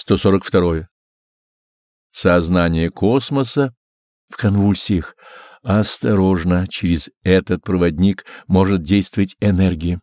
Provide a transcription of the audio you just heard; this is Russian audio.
142. Сознание космоса в конвульсиях. Осторожно, через этот проводник может действовать энергия.